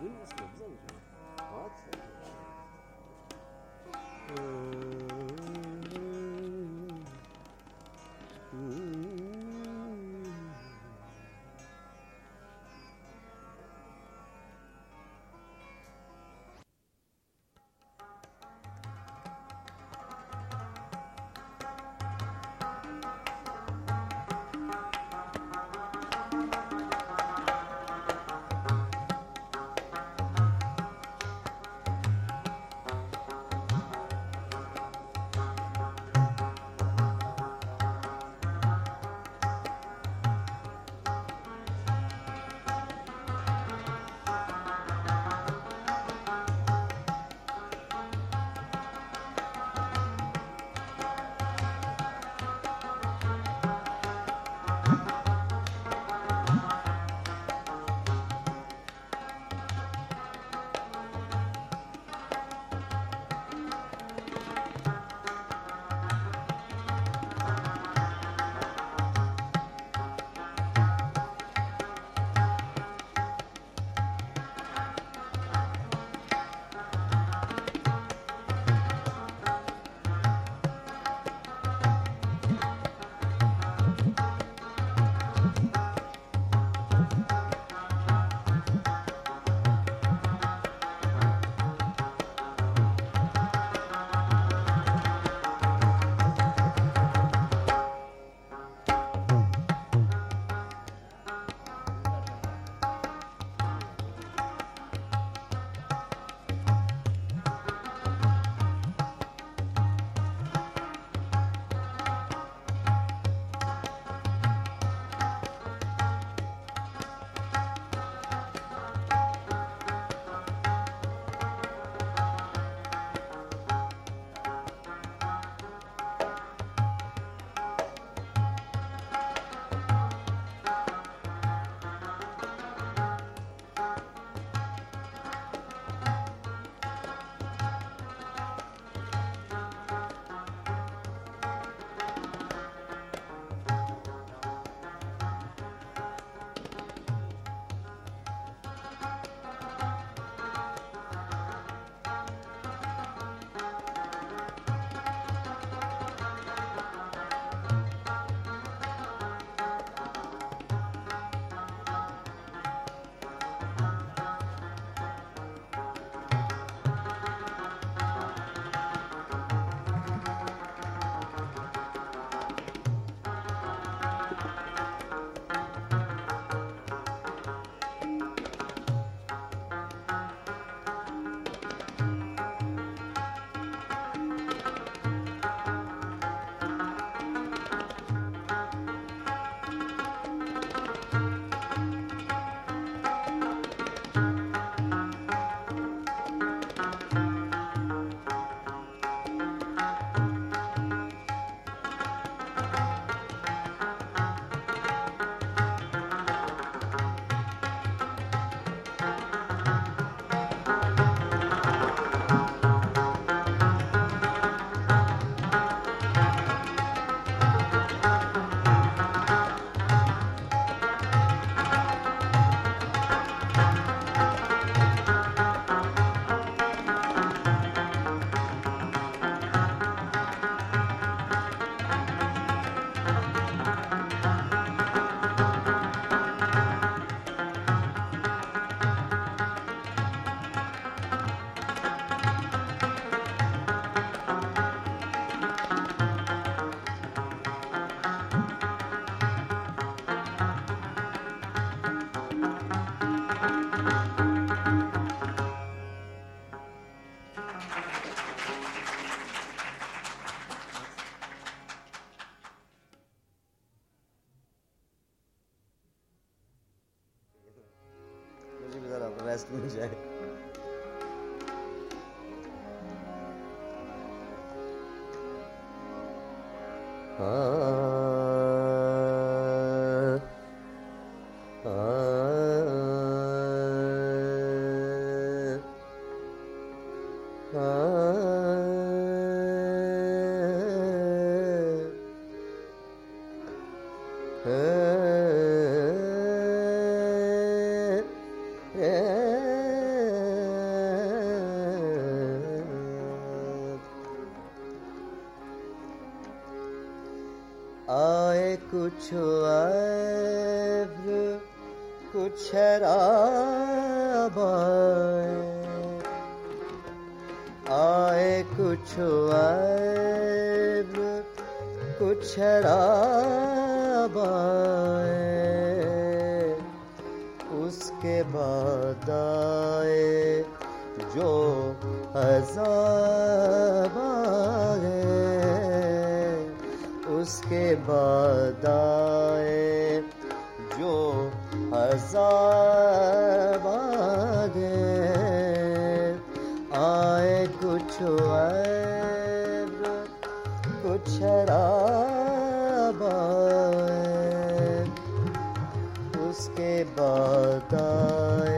Вынесли, обзавжу. うん、कुछ और उसके बाद आए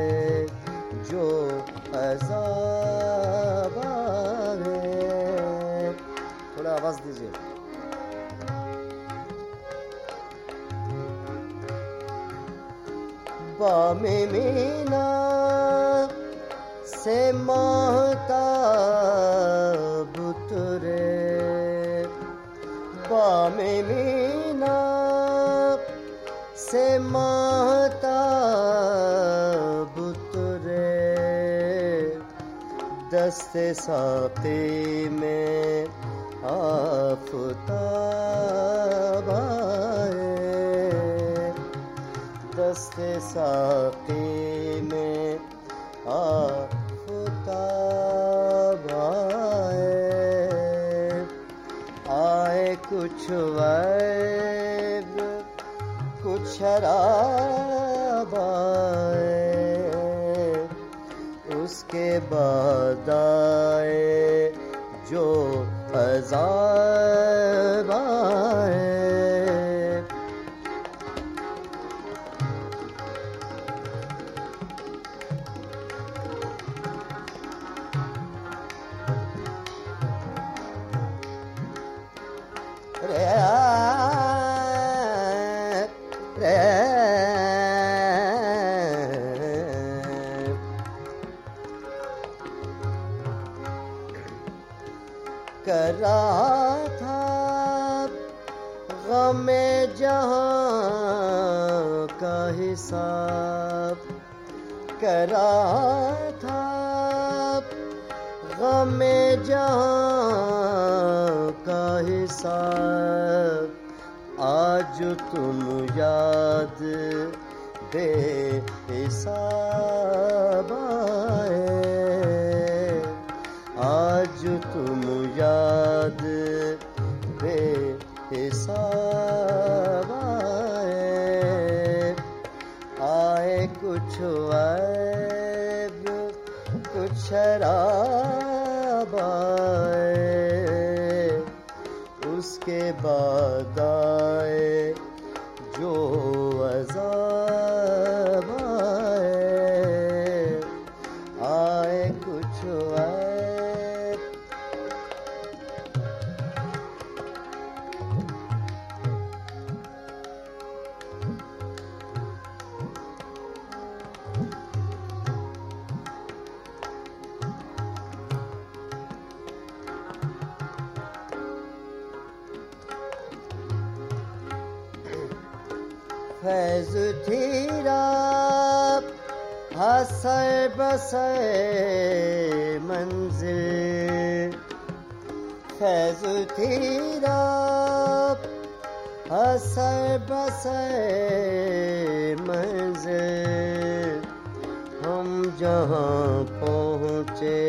साते में आप आए दस्ते साते में आफताब आए आए कुछ वर्ग कुछ राब उसके बाद Yeah. रहा था गम जहाँ का हिसाब आज तुम याद दे हिसाब। फैज तेरा असर बस मंजिल। फैज तेरा असर बस मंजिल। हम जहाँ पहुँचे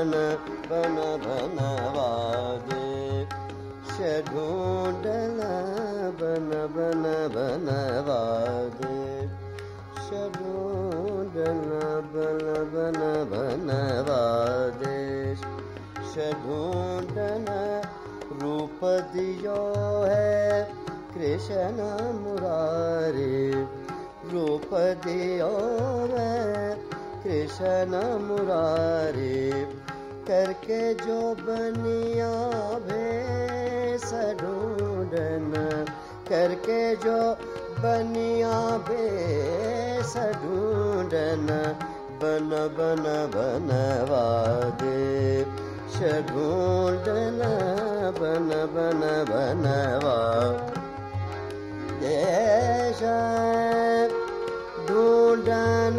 बन बन बनवादे ढूंढन बन बन बनवादे ढूंढन बन बन बनवादे ढूंढन रूप दियो है कृष्ण मुरारी। दियो है कृष्ण मुरारी करके जो बनिया भेस ढूंढन, करके जो बनिया भेस ढूंढन, बन बन बनवा दे ढूंढन, बन बन बनवा देश ढूंढन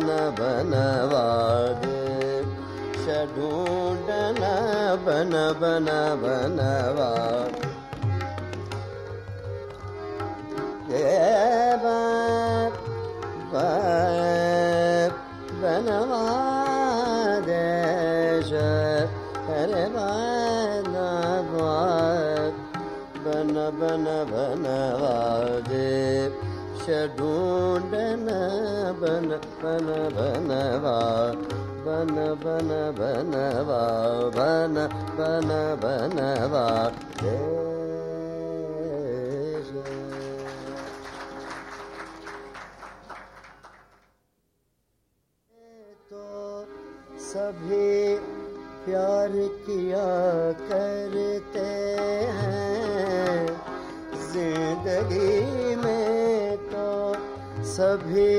बन बन बनवा देश ढूंढन बन बन बनवा बनवा देश अरे बनवा बन बन बनवा दे ढूंढन बन बन बनवा बन बन बनवा बन बन बनवा तो सभी प्यार किया करते हैं। ज़िंदगी में तो सभी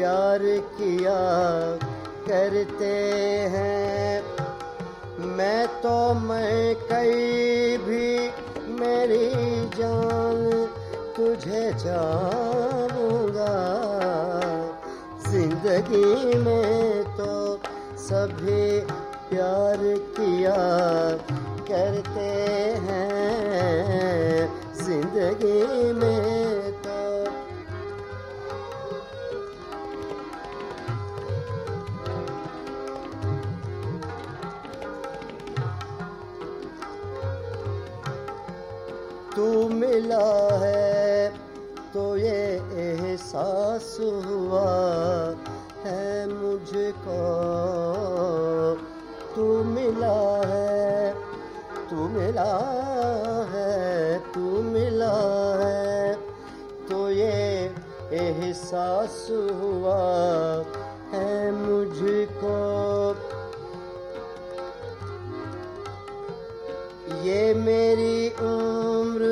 प्यार किया करते हैं। मैं तो मैं कई भी मेरी जान तुझे चाहूँगा ज़िंदगी में तो सभी प्यार किया करते हैं। ज़िंदगी में एहसास हुआ है मुझको। तू मिला है, तू मिला है, तू मिला है। तो ये एहसास हुआ है मुझको। ये मेरी उम्र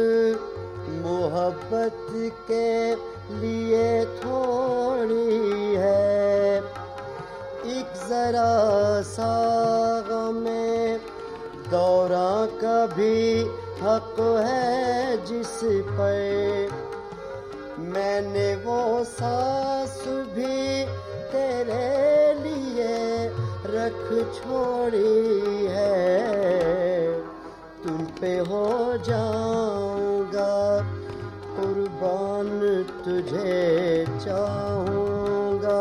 मोहब्बत के लिए थोड़ी है। एक जरा सा में दौरा कभी हक है जिस पर मैंने वो सांस भी तेरे लिए रख छोड़ी है। तुम पे हो जाऊँगा तुझे चाहूँगा,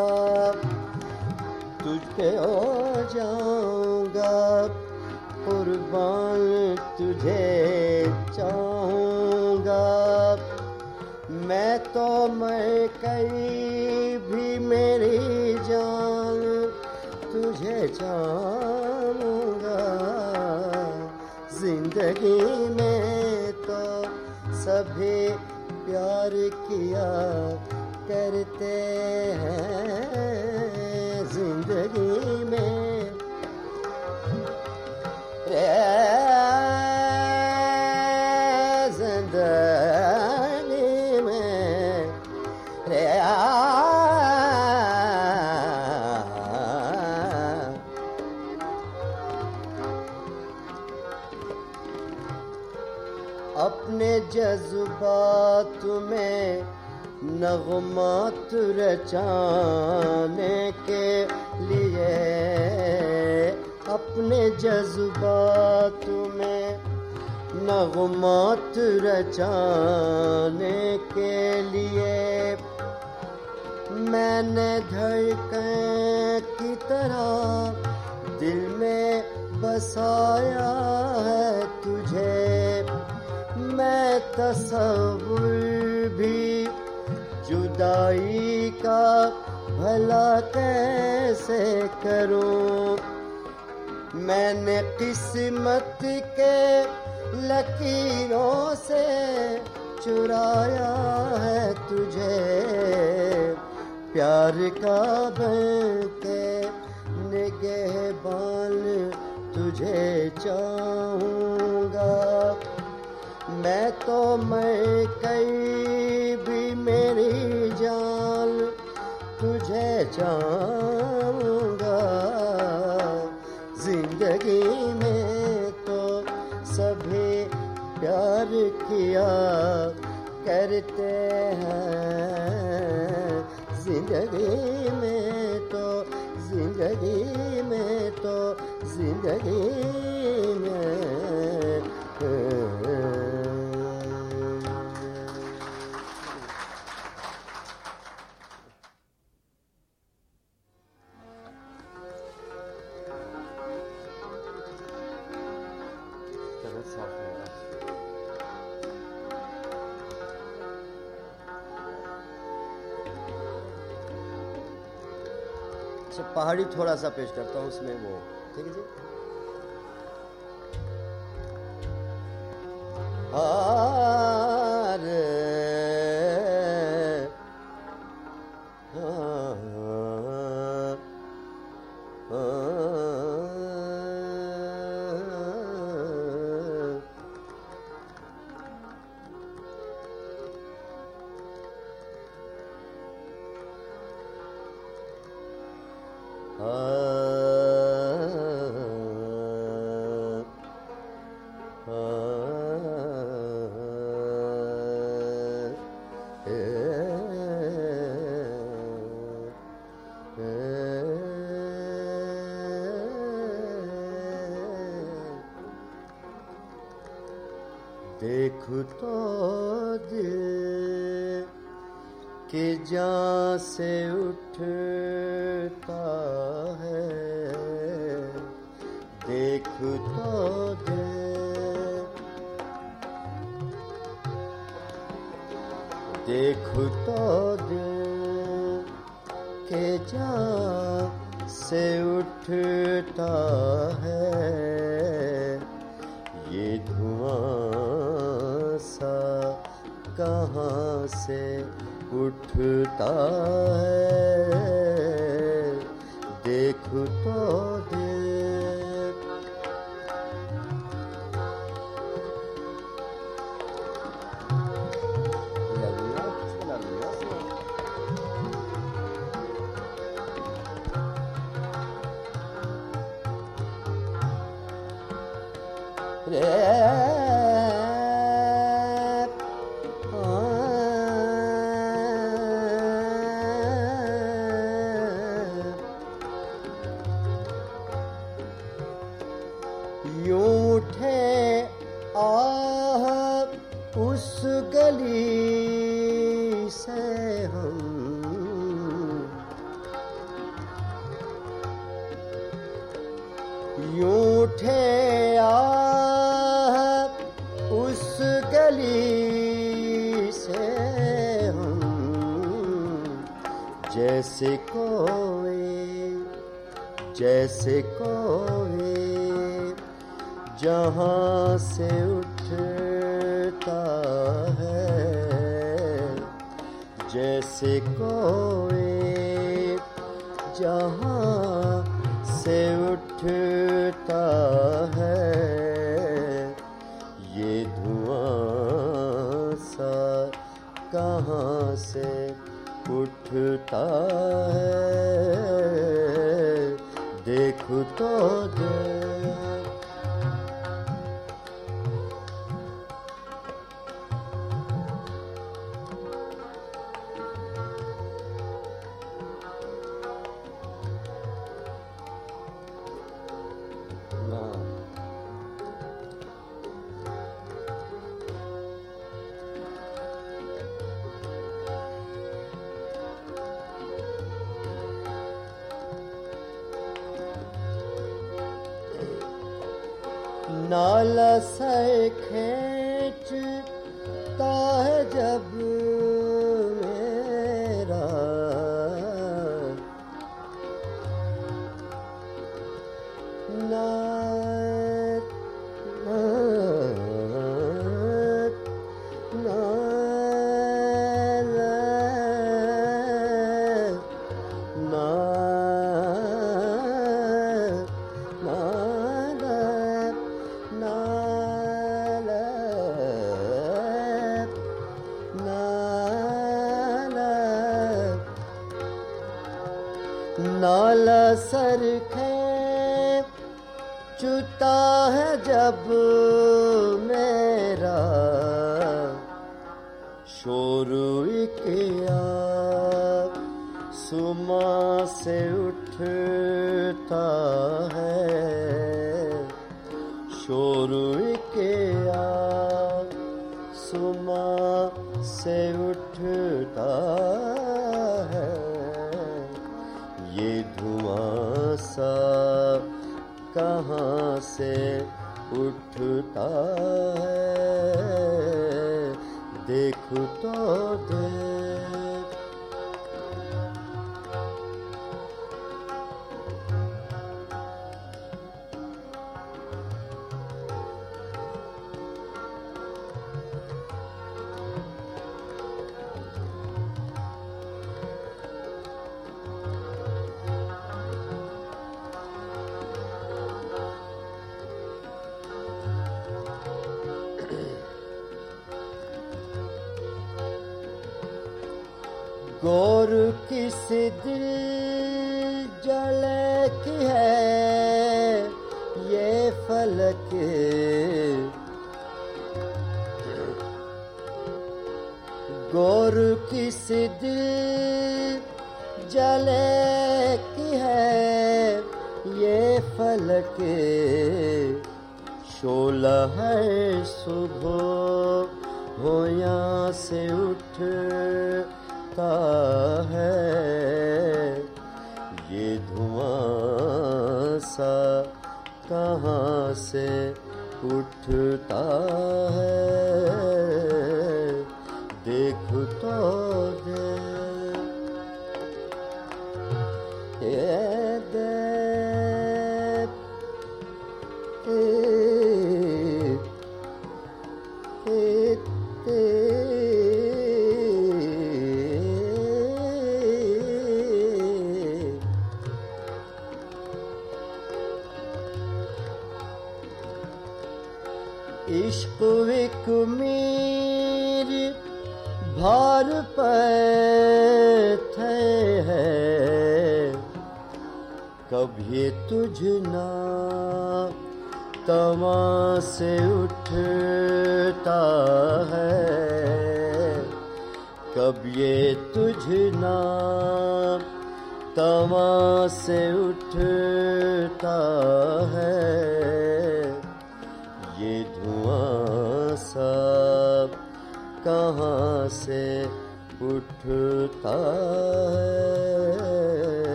तुझ पे हो जाऊँगा कुर्बान तुझे चाहूँगा। मैं तो मैं कई भी मेरी जान तुझे चाहूँगा। ज़िंदगी में तो सभी प्यार किया करते हैं। नगमात रचाने के लिए अपने जज्बात में नगमात रचाने के लिए मैंने धड़कन की तरह दिल में बसाया है तुझे। मैं तस्वुर जुदाई का भला कैसे करूँ? मैंने किस्मत के लकीरों से चुराया है तुझे। प्यार का बन के निगहबान तुझे चाहूँगा। मैं तो मैं कई तुझे ज़िंदगी में तो सभी प्यार किया करते हैं। ज़िंदगी में तो ज़िंदगी में तो ज़िंदगी में पहाड़ी थोड़ा सा पेश करता हूँ उसमें वो ठीक है जी? हार could go. Yeah. नाला सर कहाँ से उठता है? देखो तो देख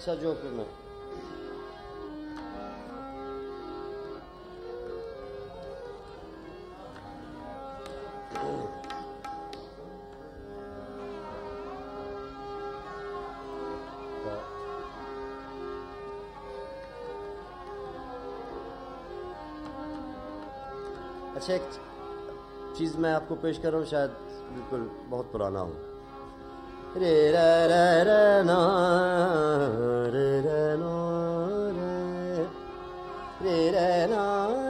अच्छा जो फिर मैं अच्छा एक चीज़ मैं आपको पेश कर रहा हूँ शायद बिल्कुल बहुत पुराना हो रे रा रा रा ना रे रा नो रे रे रा ना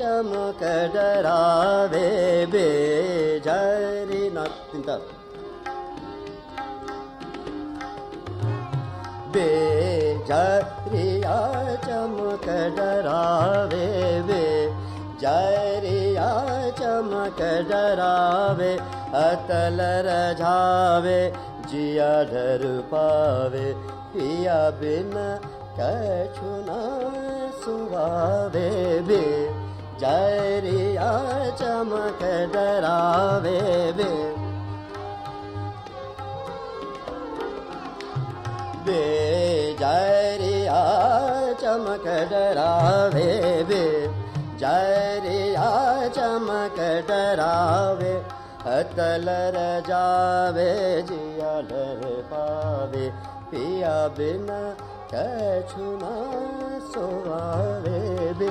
चमक डरावे बेजरी ना चिंता बेजरिया चमक डरावे बे जरिया चमक डरावे अतल रझावे जिया डर पावे पिया बिन कछु न सुहावे बे ज़रिया चमक डरावे बे बे ज़रिया चमक डरावे बे ज़रिया चमक डरावे अतल रजावे जिया डर पावे। पिया बिना कछु न सोवावे बे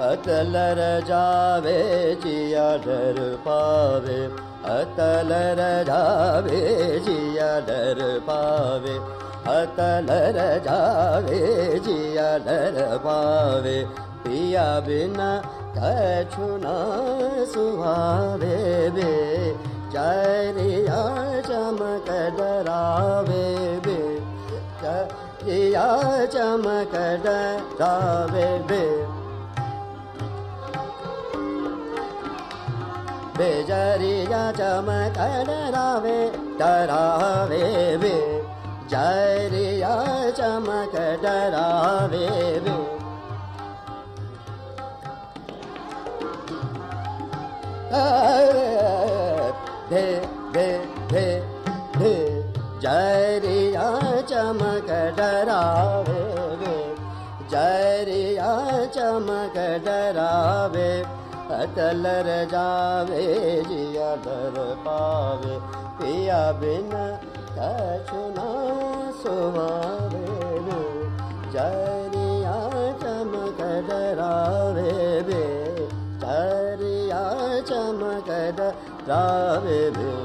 अतल रजावे जिया डर पावे। अतल रजावे जिया डर पावे। अतल रजावे जिया डर पावे। पिया बिना कछु न सुहावे बे। ज़रिया चमक डरावे बे। ज़रिया चमक डरावे बे। बेजरिया चमक डरावे डरावे बे जरिया चमक डरावे बे धे धे धे जरिया चमक डरावे बे जरिया चमक डरावे अटल रजावे जिया डर पावे। पिया बिन कछु न सुहावे बे जरिया चमक डरावे बे जरिया चमक डरावे बे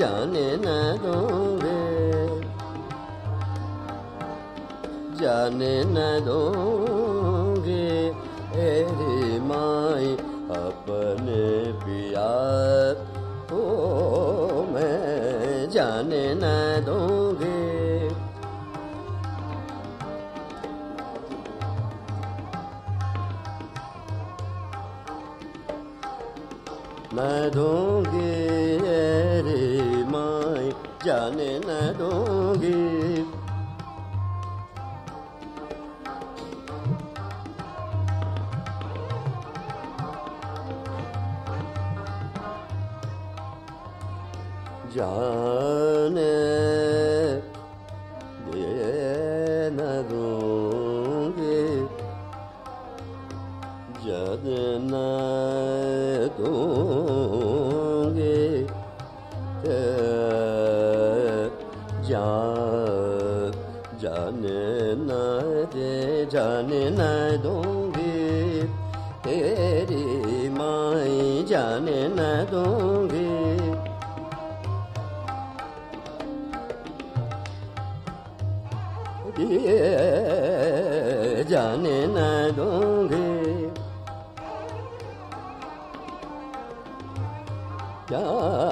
जाने न दोगे। जाने न दूँगी तेरी माई अपने पिया ओ मैं जाने न दूँगी। न दूँगी do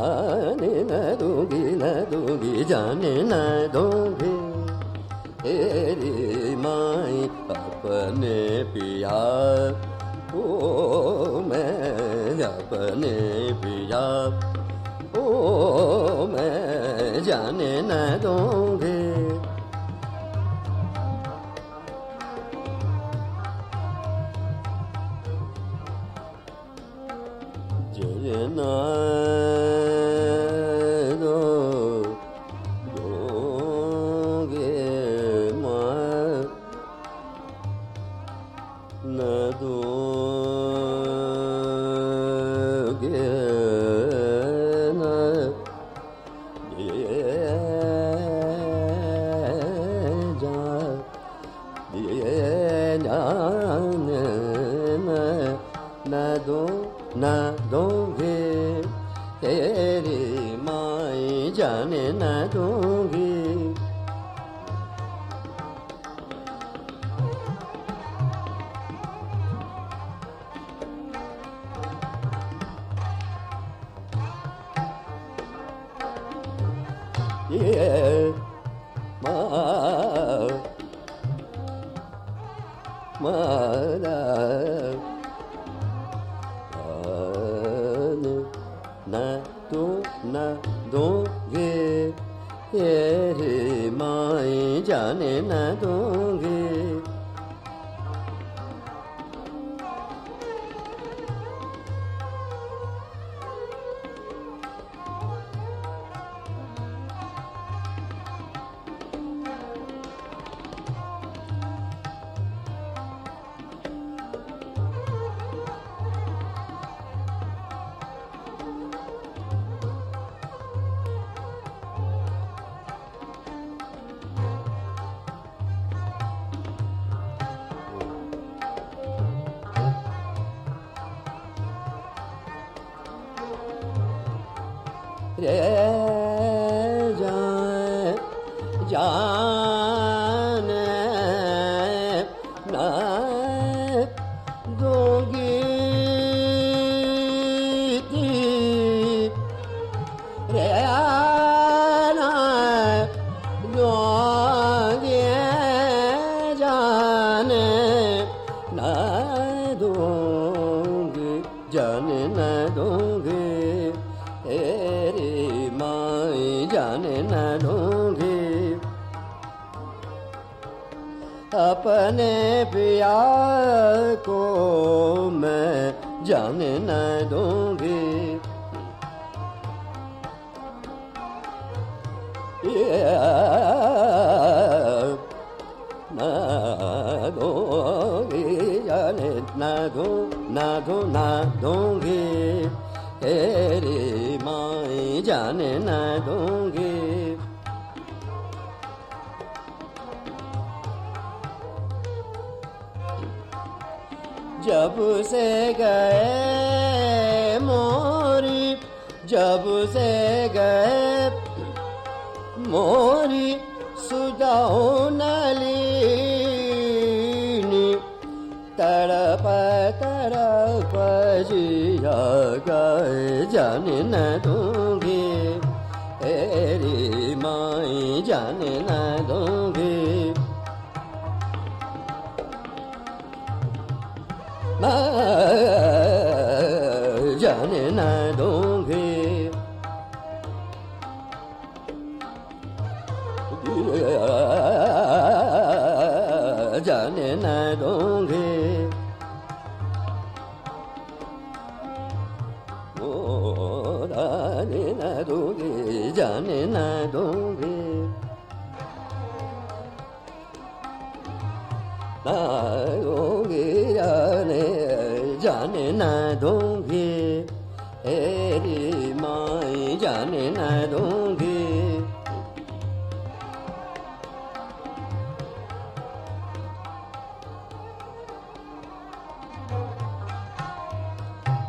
जाने न दूँगी न दूँगी, जाने न दूँगी। तेरी माई अपने पिया, ओ मैं अपने पिया, ओ मैं जाने न दूँगी। तेरी माई जाने न दोगे जाने न दूँगी। जब से गए मोरी जब से गए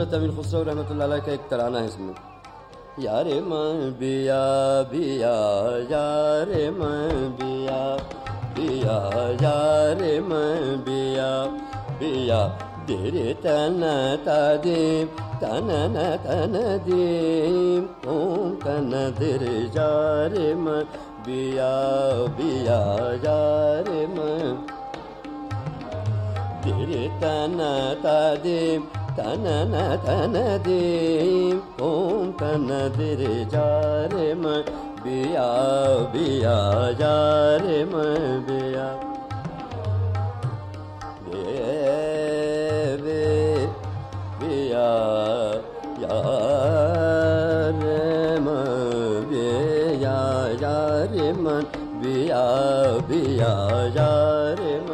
हज़रत अमीर खुसरो रहमत का एक तराना है इसमें। यारे मन बिया बिया, यारे मन बिया बिया, यारे मन बिया बिया दिरे तन तदीम तन न तन दीम ओम तन दिर जारे मन बिया बिया, यारे मन दिरे तन तदीम ತನನ ತನದಿ ಓಂ ತನದಿರಿ ಜಾರೆ ಮ ಬಿಯಾ ಬಿಯಾ ಜಾರೆ ಮ ಬಿಯಾ ದೇವಿ ಬಿಯಾ ಯಾರೆ ಮ ಬಿಯಾ ಜಾರೆ ಮ ಬಿಯಾ ಬಿಯಾ ಜಾರೆ ಮ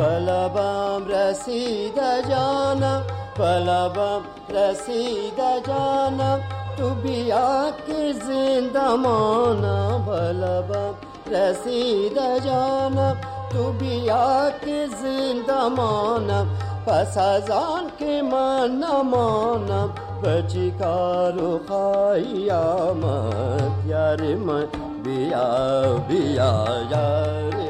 बिया यारे मन पलबम रसीद जाना पलबम रसीद जाना तू भी आके जिंदा माना पलबम रसीद जाना तू भी आके जिंदा माना पसाजान के माना माना बची कारो खाइया मत यार मन बिया बिया यार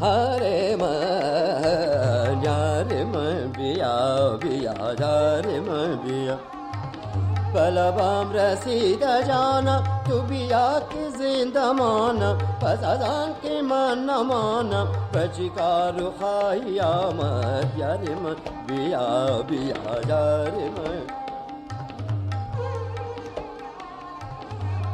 हरे मन रे मन बिया बिया रे मन बिया पलबम रसीद जाना तू बिया के जिंदा माना पसादान के मन माना पचिकार खाइया मत यारे मन बिया बिया रे मन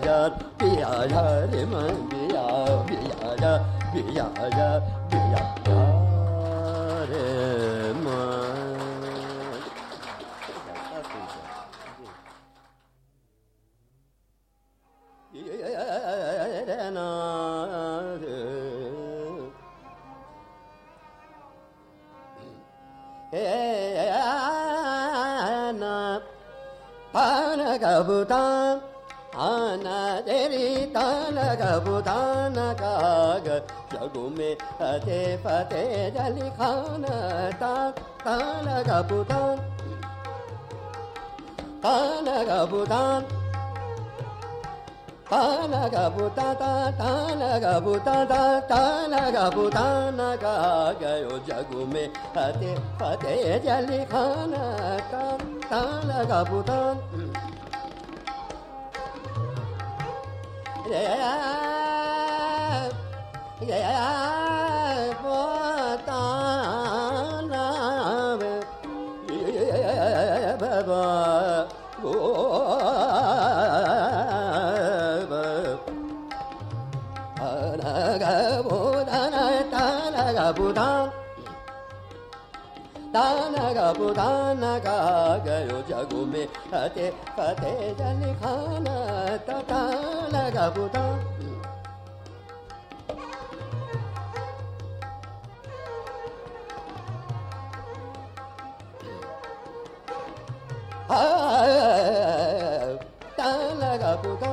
biya biya re ma biya biya biya biya re ma Hey, na, pa na ka bu बिया बिया जा बिया जा बिया जा रे मन Panagabutan, Ana deri tanagabutan kag jagume ate pate jali khana ta tanagabutan tanagabutan tanagabutata tanagabutata tanagabutana kagayo jagume ate pate jali khana ta tanagabutan Yeah. Dana Buddha Gayo Jagume Ate Pate Jali Khana Tata Buddha Dana Buddha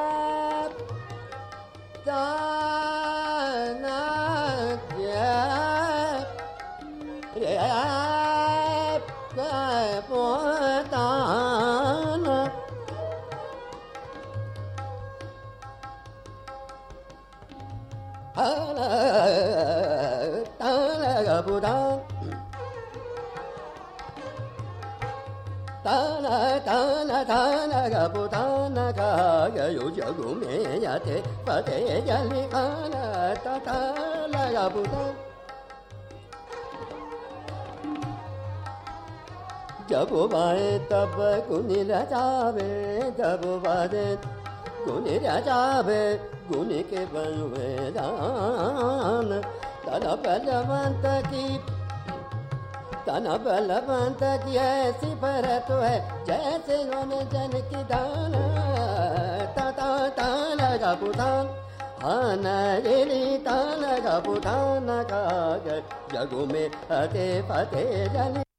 tana ga Buddha ga ga yo jagu me ya te pa te ya li kana ta ta la ga Buddha. जब बाए तब गुनी रचावे जब बाजे गुनी रचावे गुनी के बनवे दान तन बलवंत की तन बलवंत की ऐसी परत है, जैसे वन जन की दान ता ता लगा पुतान आन रे तान का पुतान का जगो में फते फते जली।